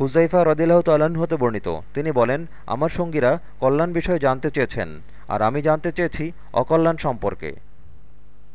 হুজাইফা রদিল্লাহ তাল্লাহ্ন হতে বর্ণিত। তিনি বলেন, আমার সঙ্গীরা কল্যাণ বিষয়ে জানতে চেয়েছেন, আর আমি জানতে চেয়েছি অকল্যাণ সম্পর্কে।